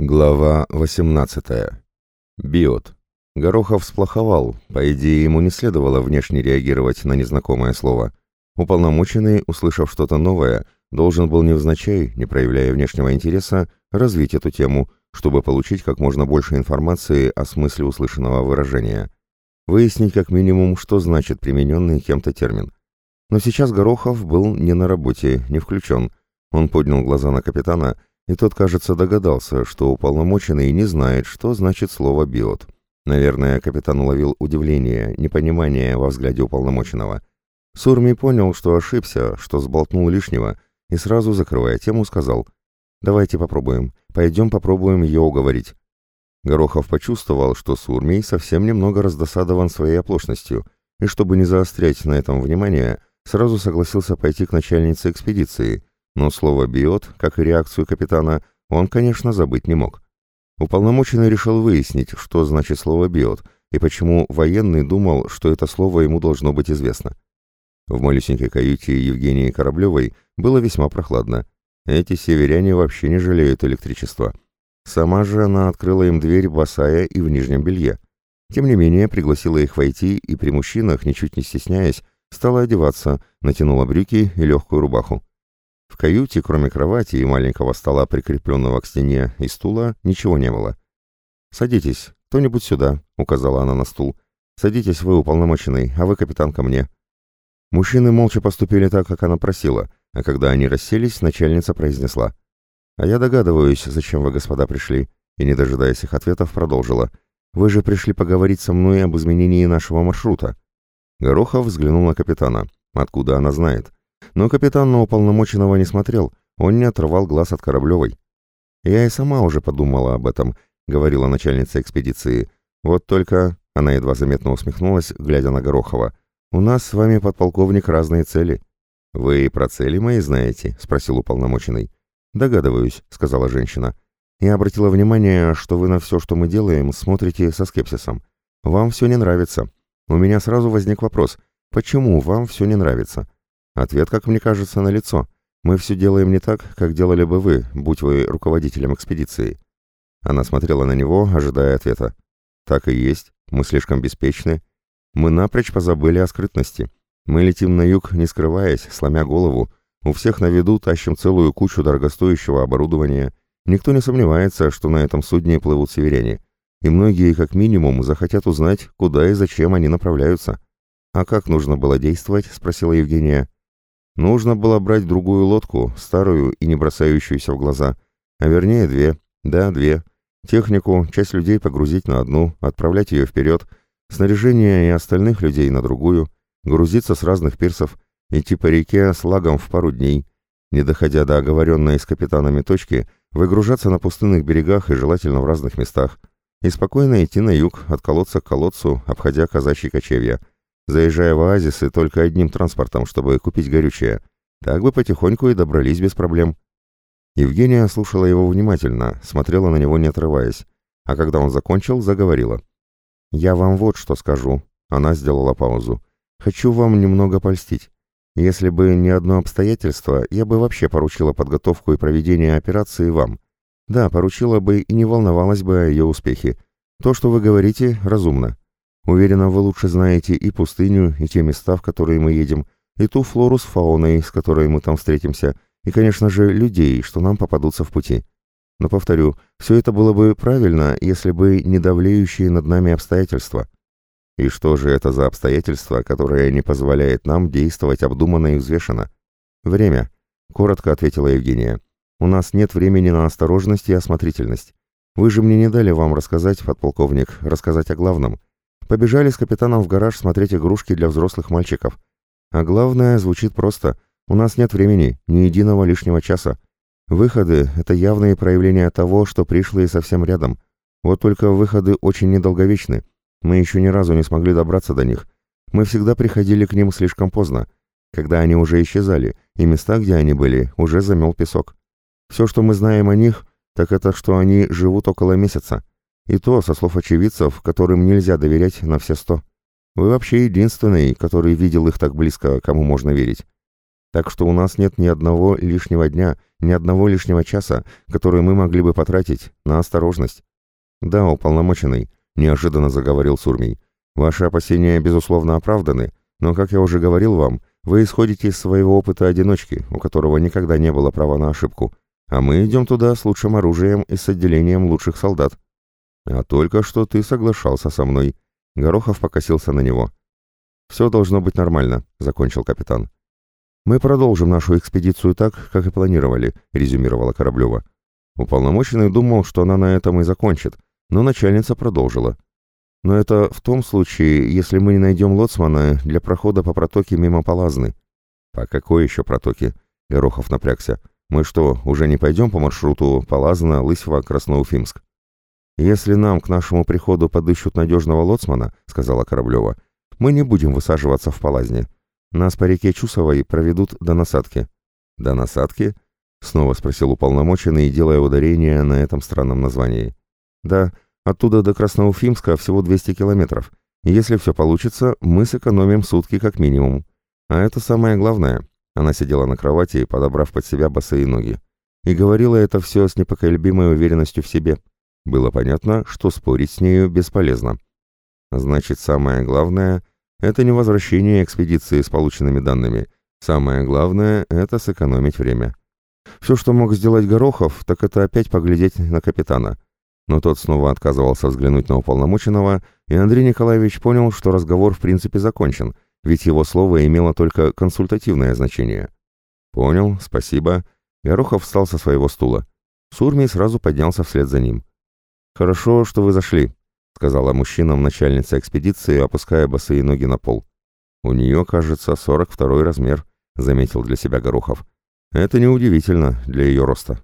Глава 18. Биот. Горохов сплоховал, по идее ему не следовало внешне реагировать на незнакомое слово. Уполномоченный, услышав что-то новое, должен был невзначай, не проявляя внешнего интереса, развить эту тему, чтобы получить как можно больше информации о смысле услышанного выражения. Выяснить как минимум, что значит примененный кем-то термин. Но сейчас Горохов был не на работе, не включен. Он поднял глаза на капитана и тот, кажется, догадался, что уполномоченный не знает, что значит слово «биот». Наверное, капитан уловил удивление, непонимание во взгляде уполномоченного. Сурми понял, что ошибся, что сболтнул лишнего, и сразу, закрывая тему, сказал «Давайте попробуем. Пойдем попробуем ее уговорить». Горохов почувствовал, что Сурмий совсем немного раздосадован своей оплошностью, и чтобы не заострять на этом внимание, сразу согласился пойти к начальнице экспедиции, но слово «биот», как и реакцию капитана, он, конечно, забыть не мог. Уполномоченный решил выяснить, что значит слово «биот», и почему военный думал, что это слово ему должно быть известно. В малюсенькой каюте Евгении Кораблевой было весьма прохладно. Эти северяне вообще не жалеют электричества. Сама же она открыла им дверь босая и в нижнем белье. Тем не менее, пригласила их войти и при мужчинах, ничуть не стесняясь, стала одеваться, натянула брюки и легкую рубаху. В каюте, кроме кровати и маленького стола, прикрепленного к стене, и стула, ничего не было. «Садитесь, кто-нибудь сюда», — указала она на стул. «Садитесь вы, уполномоченный, а вы, капитан, ко мне». Мужчины молча поступили так, как она просила, а когда они расселись, начальница произнесла. «А я догадываюсь, зачем вы, господа, пришли», и, не дожидаясь их ответов, продолжила. «Вы же пришли поговорить со мной об изменении нашего маршрута». Горохов взглянул на капитана. Откуда она знает? Но капитан на уполномоченного не смотрел, он не отрывал глаз от Кораблевой. «Я и сама уже подумала об этом», — говорила начальница экспедиции. «Вот только...» — она едва заметно усмехнулась, глядя на Горохова. «У нас с вами, подполковник, разные цели». «Вы про цели мои знаете?» — спросил уполномоченный. «Догадываюсь», — сказала женщина. «Я обратила внимание, что вы на все, что мы делаем, смотрите со скепсисом. Вам все не нравится. У меня сразу возник вопрос. Почему вам все не нравится? Ответ, как мне кажется, налицо. Мы все делаем не так, как делали бы вы, будь вы руководителем экспедиции. Она смотрела на него, ожидая ответа. Так и есть, мы слишком беспечны. Мы напрочь позабыли о скрытности. Мы летим на юг, не скрываясь, сломя голову. У всех на виду тащим целую кучу дорогостоящего оборудования. Никто не сомневается, что на этом судне плывут северяне. И многие, как минимум, захотят узнать, куда и зачем они направляются. «А как нужно было действовать?» — спросила Евгения. Нужно было брать другую лодку, старую и не бросающуюся в глаза. А вернее две. Да, две. Технику, часть людей погрузить на одну, отправлять ее вперед, снаряжение и остальных людей на другую, грузиться с разных пирсов, идти по реке с лагом в пару дней, не доходя до оговоренной с капитанами точки, выгружаться на пустынных берегах и желательно в разных местах, и спокойно идти на юг, от колодца к колодцу, обходя казачьи кочевья – заезжая в оазисы только одним транспортом, чтобы купить горючее. Так бы потихоньку и добрались без проблем. Евгения слушала его внимательно, смотрела на него не отрываясь, а когда он закончил, заговорила. «Я вам вот что скажу», — она сделала паузу. «Хочу вам немного польстить. Если бы не одно обстоятельство, я бы вообще поручила подготовку и проведение операции вам. Да, поручила бы и не волновалась бы о ее успехе. То, что вы говорите, разумно. Уверена, вы лучше знаете и пустыню, и те места, в которые мы едем, и ту флору с фауной, с которой мы там встретимся, и, конечно же, людей, что нам попадутся в пути. Но, повторю, все это было бы правильно, если бы не давлеющие над нами обстоятельства. И что же это за обстоятельства, которое не позволяет нам действовать обдуманно и взвешенно? Время, коротко ответила Евгения. У нас нет времени на осторожность и осмотрительность. Вы же мне не дали вам рассказать, подполковник, рассказать о главном. Побежали с капитаном в гараж смотреть игрушки для взрослых мальчиков. А главное, звучит просто. У нас нет времени, ни единого лишнего часа. Выходы — это явные проявления того, что пришлые совсем рядом. Вот только выходы очень недолговечны. Мы еще ни разу не смогли добраться до них. Мы всегда приходили к ним слишком поздно, когда они уже исчезали, и места, где они были, уже замел песок. Все, что мы знаем о них, так это, что они живут около месяца. И то, со слов очевидцев, которым нельзя доверять на все сто. Вы вообще единственный, который видел их так близко, кому можно верить. Так что у нас нет ни одного лишнего дня, ни одного лишнего часа, который мы могли бы потратить на осторожность. Да, уполномоченный, неожиданно заговорил Сурмий. Ваши опасения, безусловно, оправданы, но, как я уже говорил вам, вы исходите из своего опыта одиночки, у которого никогда не было права на ошибку, а мы идем туда с лучшим оружием и с отделением лучших солдат. А только что ты соглашался со мной. Горохов покосился на него. «Все должно быть нормально», — закончил капитан. «Мы продолжим нашу экспедицию так, как и планировали», — резюмировала Кораблева. Уполномоченный думал, что она на этом и закончит, но начальница продолжила. «Но это в том случае, если мы не найдем лоцмана для прохода по протоке мимо Палазны». «По какой еще протоке?» — Горохов напрягся. «Мы что, уже не пойдем по маршруту Палазна, Лысьва, Красноуфимск?» «Если нам к нашему приходу подыщут надежного лоцмана», — сказала Кораблева, — мы не будем высаживаться в Палазне. Нас по реке Чусовой проведут до насадки». «До насадки?» — снова спросил уполномоченный, делая ударение на этом странном названии. «Да, оттуда до Красноуфимска всего 200 километров. Если все получится, мы сэкономим сутки как минимум. А это самое главное». Она сидела на кровати, подобрав под себя босые ноги. И говорила это все с непоколебимой уверенностью в себе. Было понятно, что спорить с нею бесполезно. Значит, самое главное — это не возвращение экспедиции с полученными данными. Самое главное — это сэкономить время. Все, что мог сделать Горохов, так это опять поглядеть на капитана. Но тот снова отказывался взглянуть на уполномоченного, и Андрей Николаевич понял, что разговор в принципе закончен, ведь его слово имело только консультативное значение. «Понял, спасибо». Горохов встал со своего стула. Сурмий сразу поднялся вслед за ним. «Хорошо, что вы зашли сказала мужчинам начальница экспедиции, опуская босые ноги на пол. «У нее, кажется, 42 размер», — заметил для себя Горохов. «Это неудивительно для ее роста».